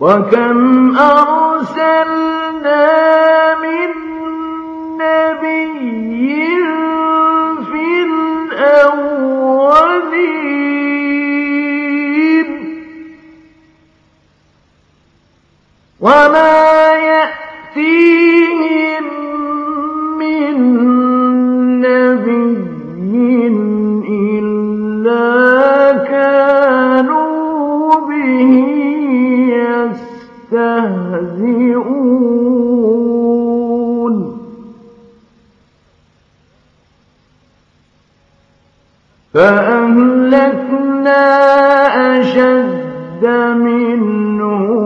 وكم أرسلنا من نبي في الأولين. وما فأهلكنا أشد منهم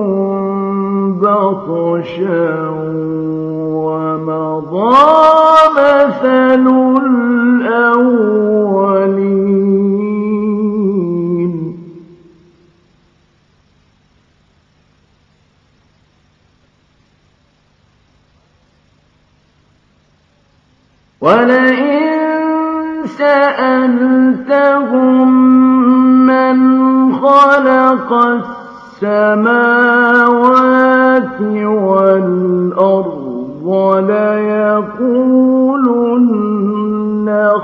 بطشا. السماوات والأرض ليقولن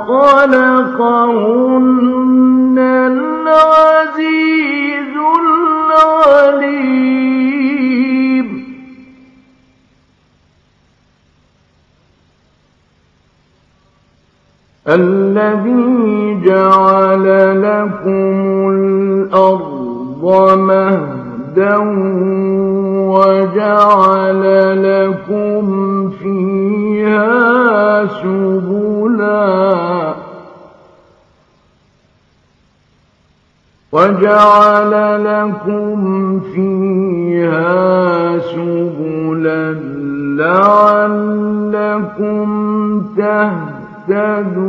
خلقهن العزيز العليم. الذي جعل لكم الأرض مهدا وجعل لكم فيها سبلا. وجعل لكم فيها سبلا لعلكم تهتدون.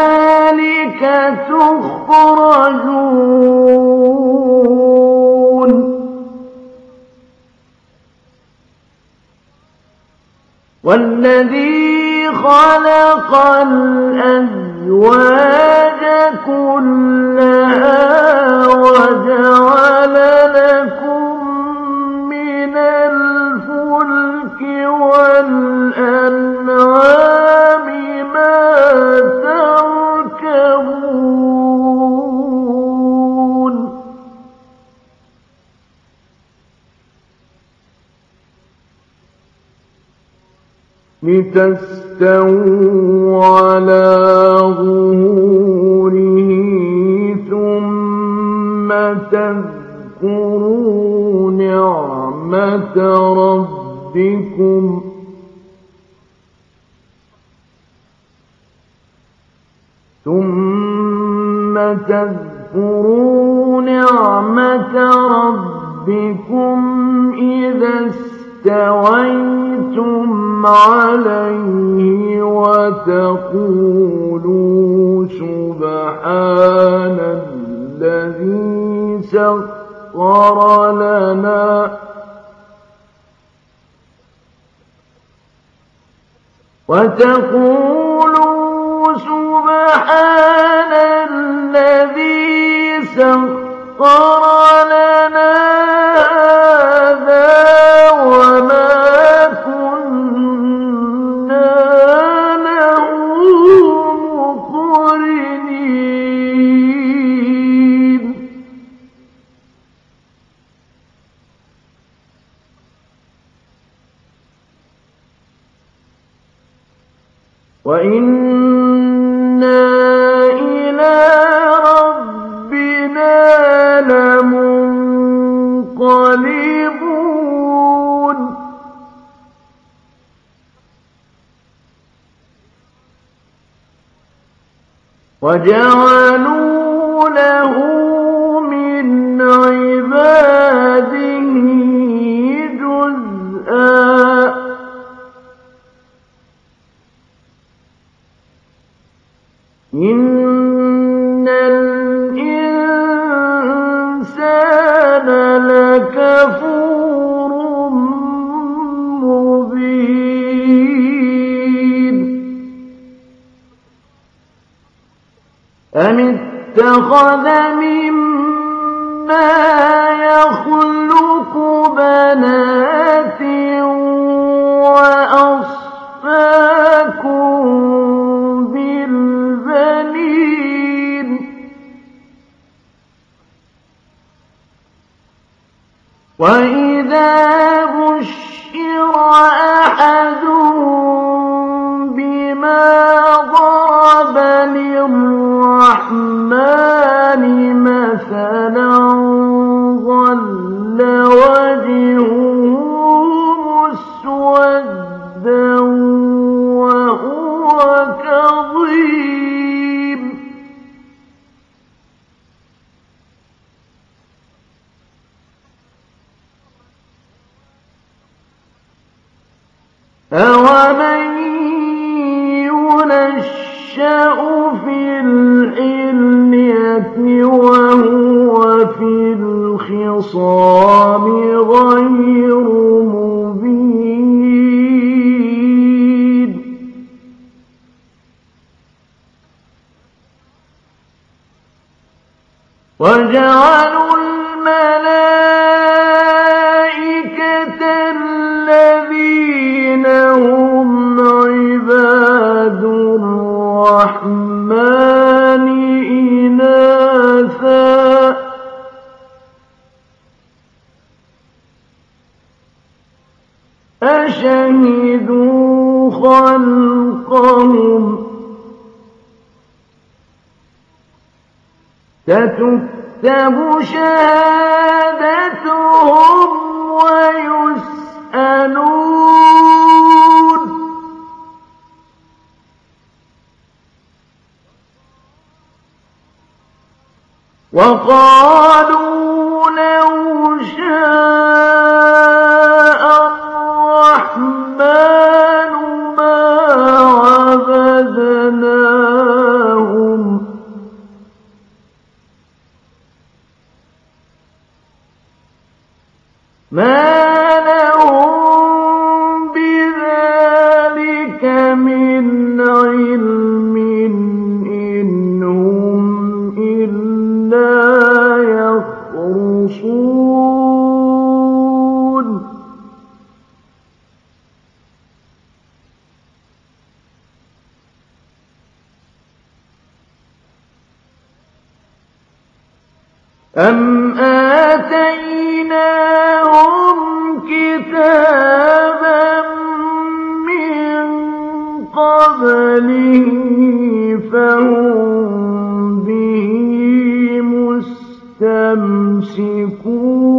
تخرجون. والذي خلق الأزواج كلها وجعل لكم من الفلك والأنعام لتستووا على ظهوره ثم تذكروا نعمة ربكم ثم تذكروا نعمة ربكم إذا استويتم عليه وتقولوا سبحان الذي سخر لنا. وتقولوا سبحان الذي سخر وجعل Oh. أشهدوا خلقهم تتكتب شهادتهم ويسألون. وقالوا لو شاء تمسكون.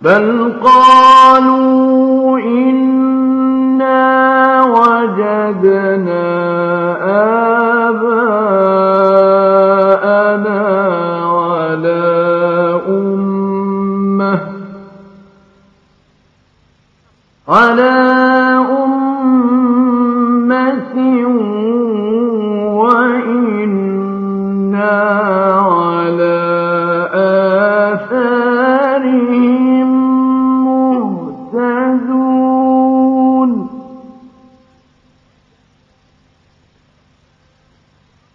بل قالوا إنا وجدنا آباءنا على أمة على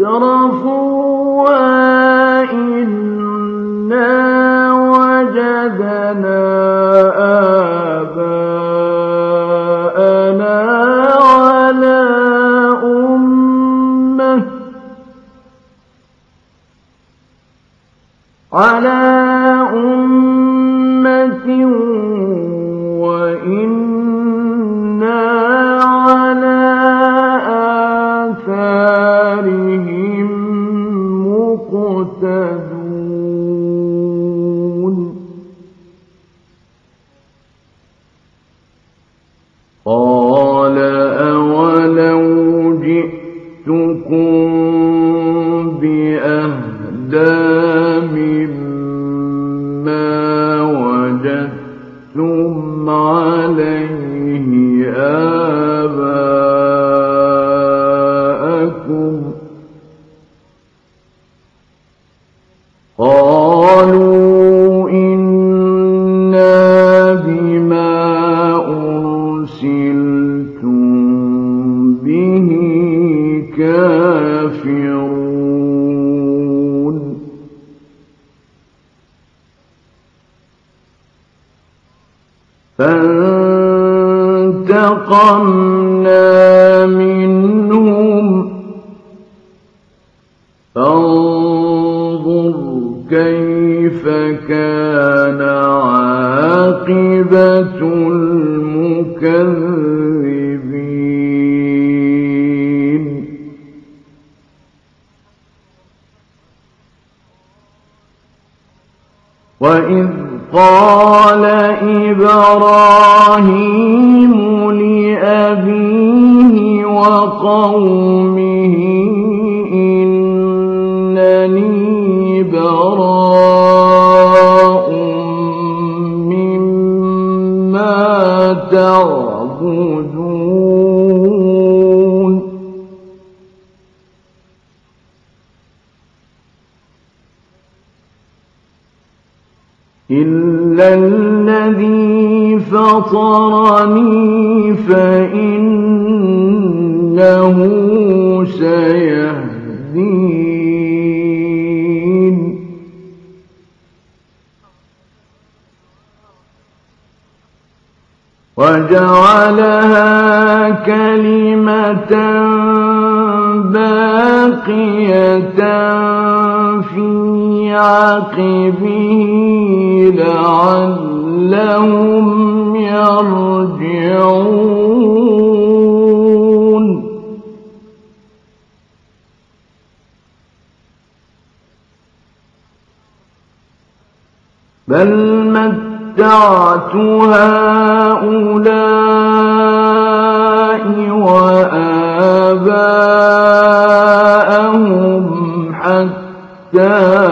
أسرفوا إنا وجدنا آباءنا منهم فانظر كيف كان عاقبة المكذبين وإذ قال إبراهيم لأبيه وقومه إنني براء مما تعبدون. فطرني فإنه سيهدين. وجعلها كلمة باقية في عقبه لعلهم يرجعون. بل متعت هؤلاء وآباءهم حتى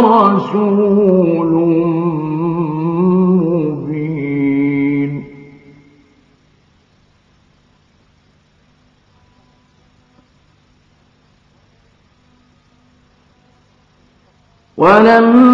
رسول مبين. ولما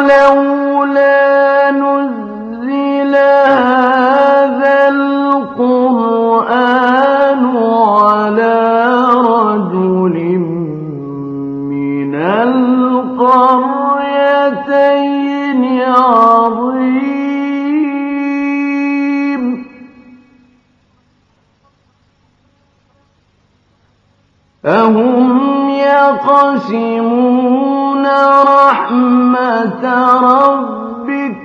لَوْلَا نُزِّلَ هَٰذَا الْقُرْآنُ عَلَىٰ رَجُلٍ مِّنَ الْقَرْيَتَيْنِ عَظِيمٍ. أَهُمْ يَقْسِمُونَ رَبِّكَ ۚ.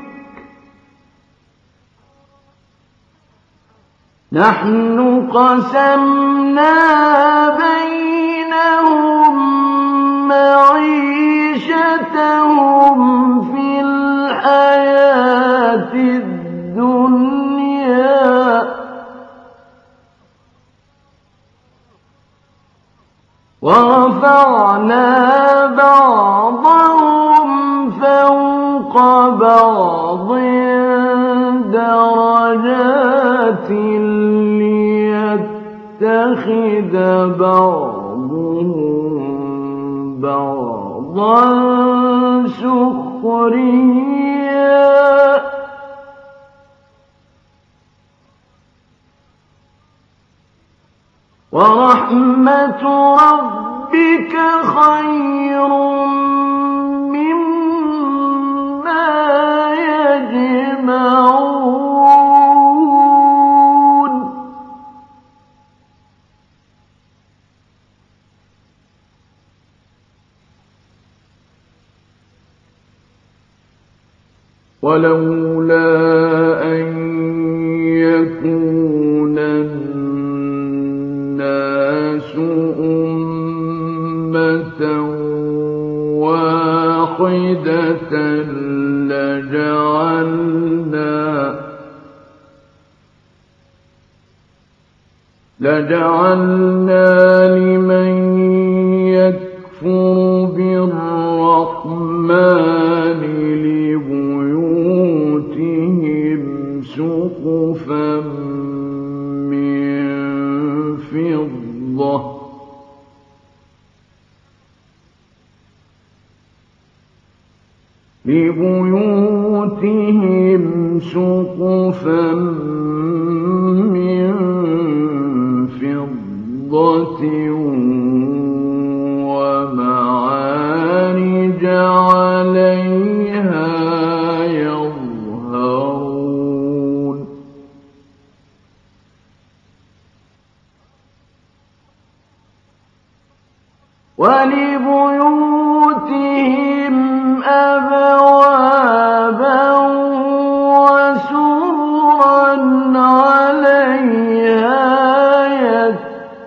نَحْنُ قَسَمْنَا بَيْنَهُم مَّعِيشَتَهُمْ فِي الْحَيَاةِ الدُّنْيَا ۚ. وَرَفَعْنَا بَعْضَهُمْ لِّيَتَّخِذَ بَعْضُهُم بَعْضًا سُخْرِيًّا ۗ. وَرَحْمَتُ رَبِّكَ خَيْرٌ وَلَوْلَا أَن يَكُونَ النَّاسُ أُمَّةً وَاحِدَةً لَّجَعَلْنَا لِمَن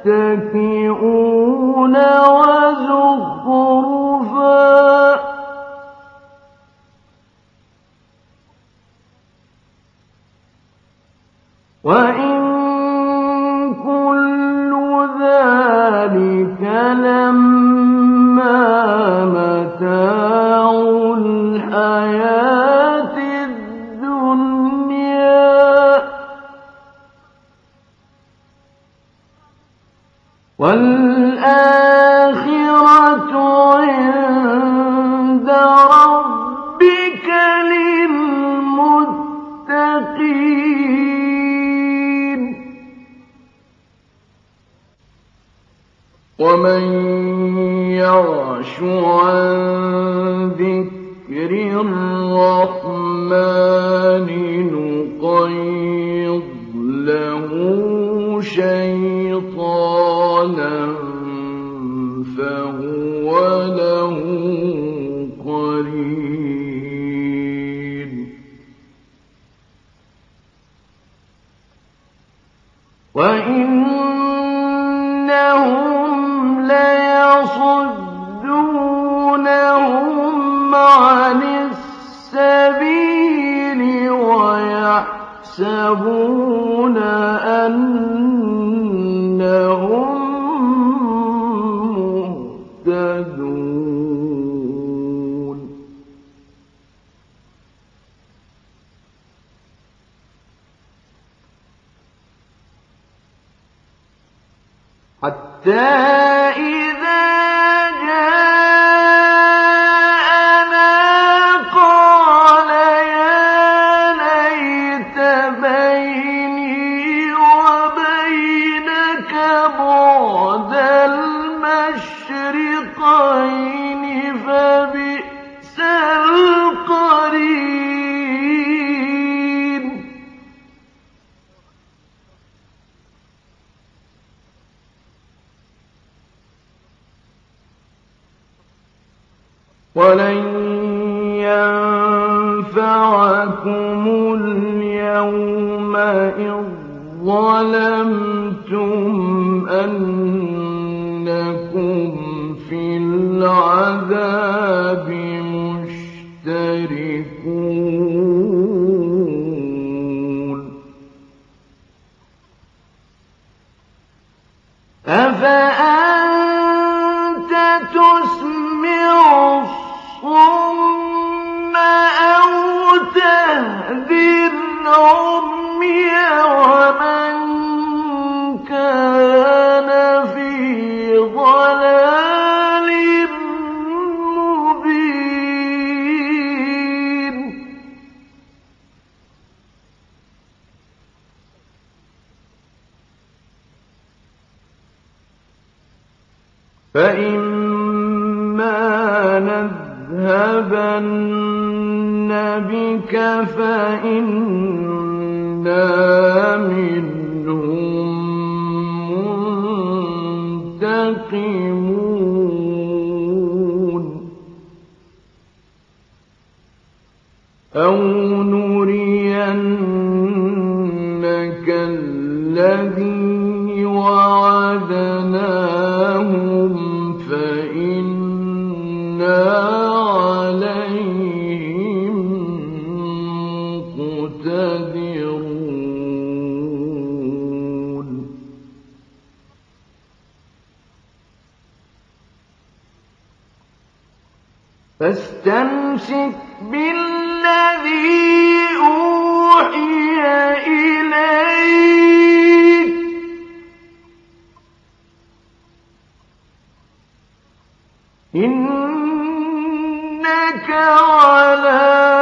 يَتَّكِئُونَ يحسبون أنهم مهتدون. حتى إِنَّكَ عَلَىٰ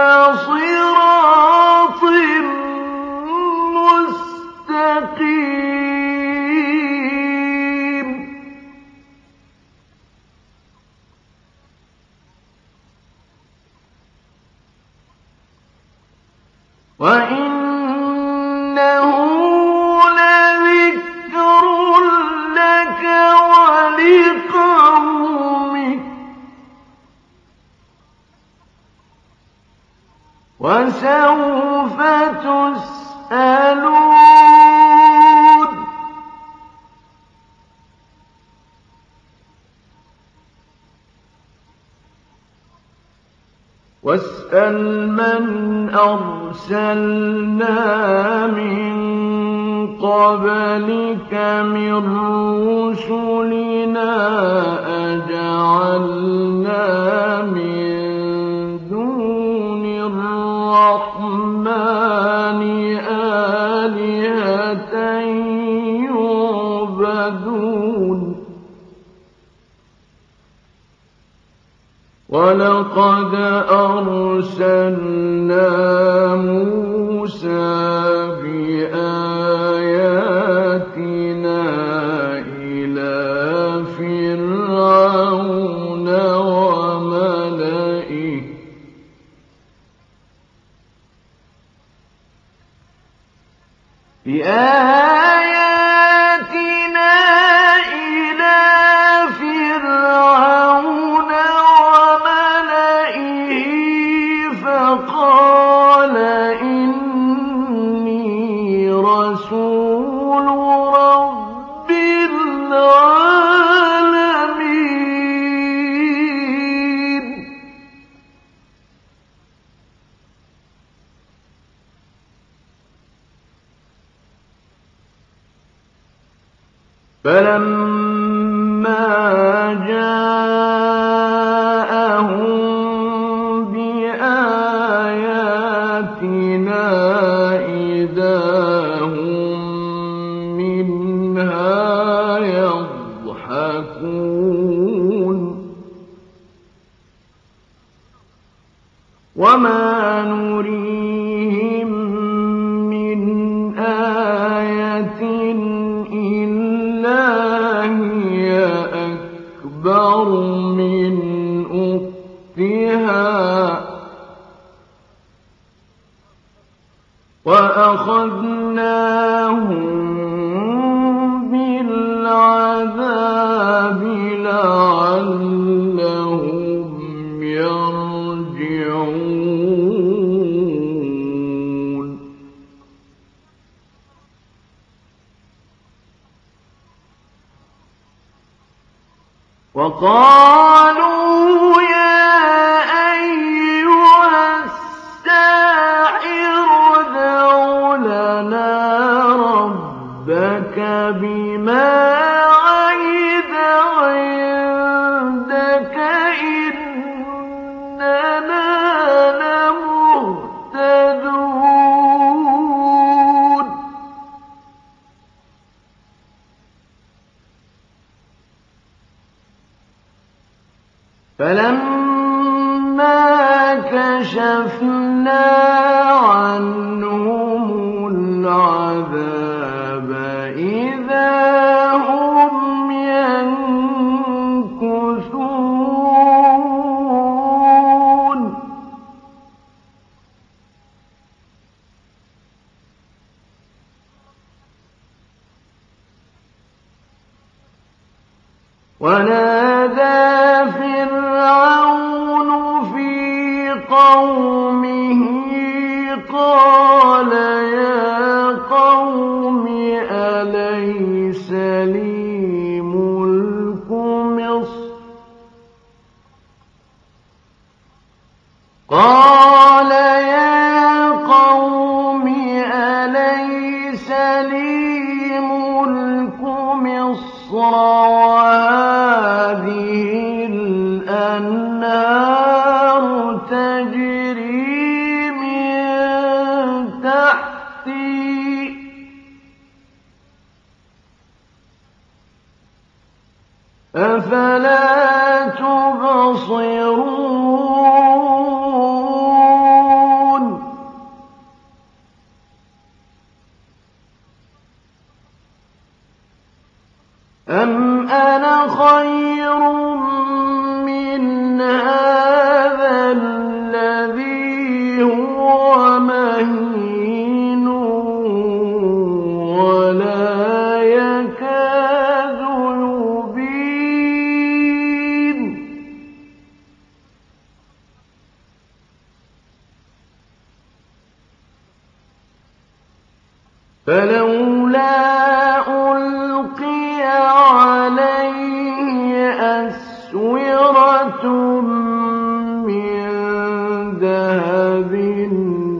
وأخذناهم بالعذاب لعلهم يرجعون وقال قومه قال من ذهب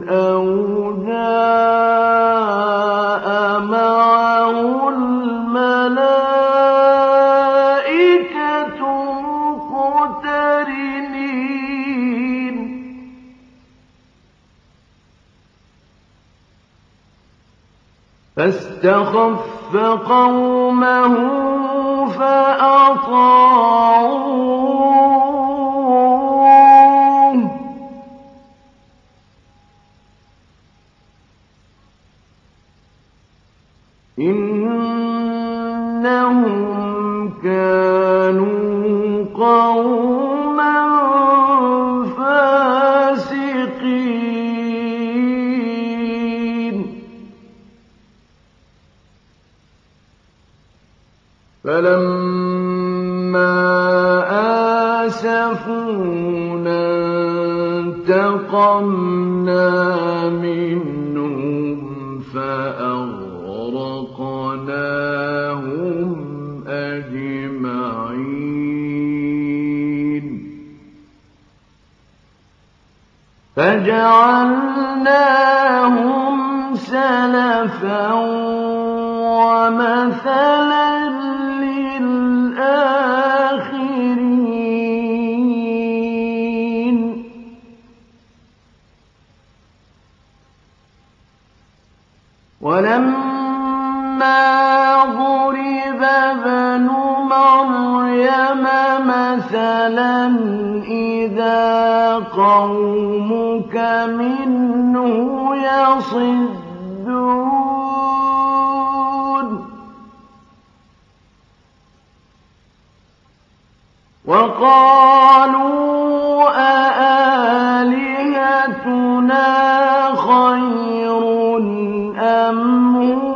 أو جاء معه الملائكة مقترنين فاستخف قومه فأطاعوا مِنْهُمْ فَأَغْرَقْنَاهُمْ أَجْمَعِينَ فَجَعَلْنَاهُمْ سَلَفًا وَمَثَلًا مثلا إذا قومك منه يصدون وقالوا أآلهتنا خير أم هو؟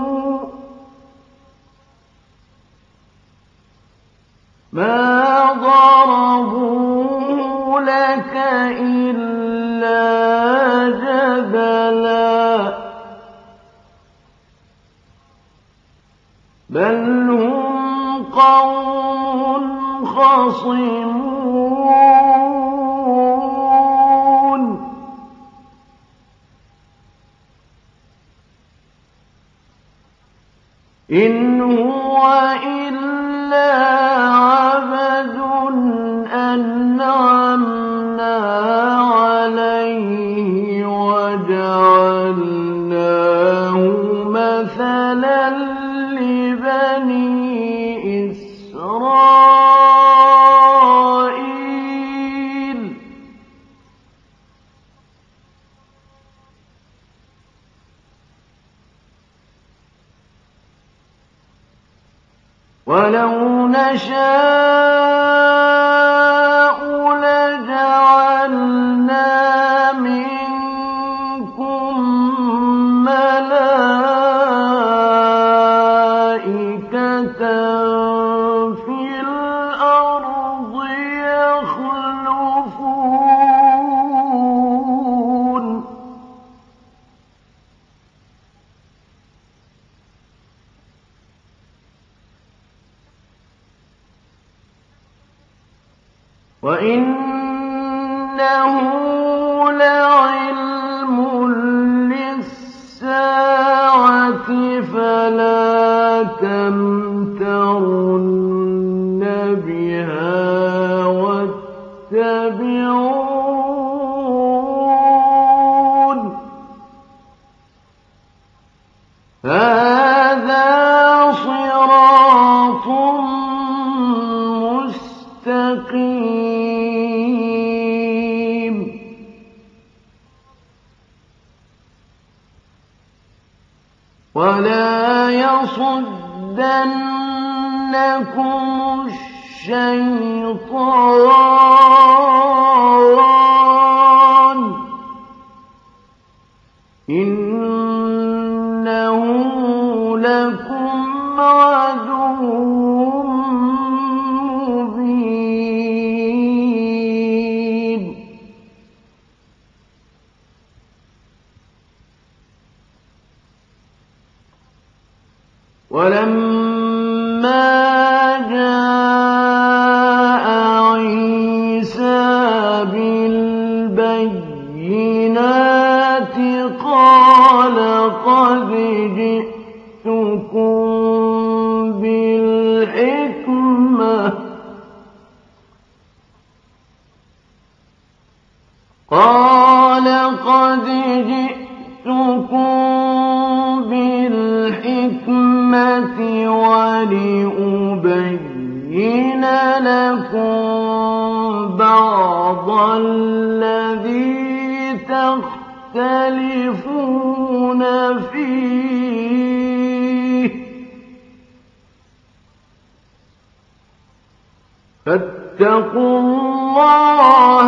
يختصمون إن i ولا يصدنكم الشيطان. إن لِأُبَيِّنَ لَكُم بَعْضَ الَّذِي تَخْتَلِفُونَ فِيهِ ۖ. فَاتَّقُوا اللَّهَ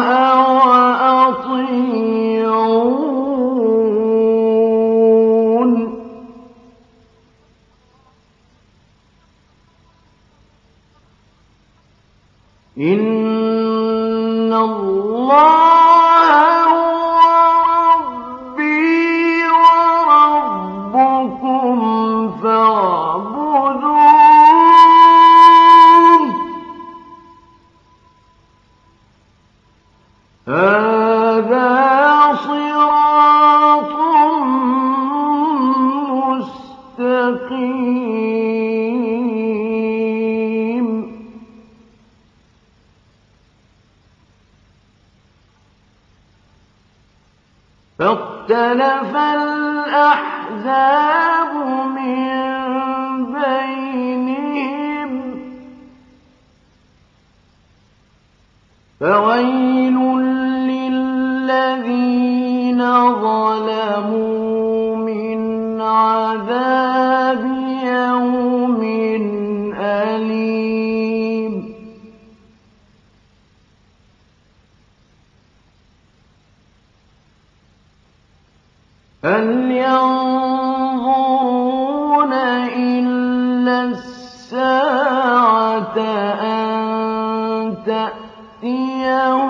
الساعة أن تأتيهم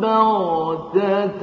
بغتة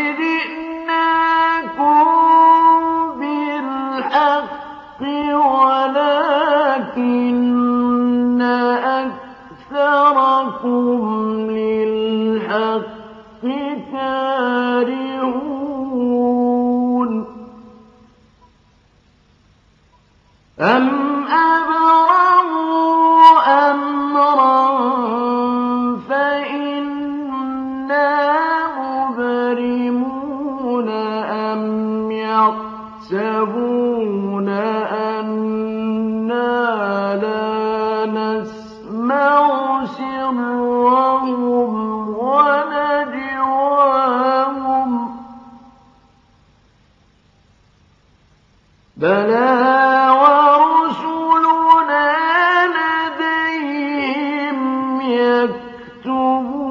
الله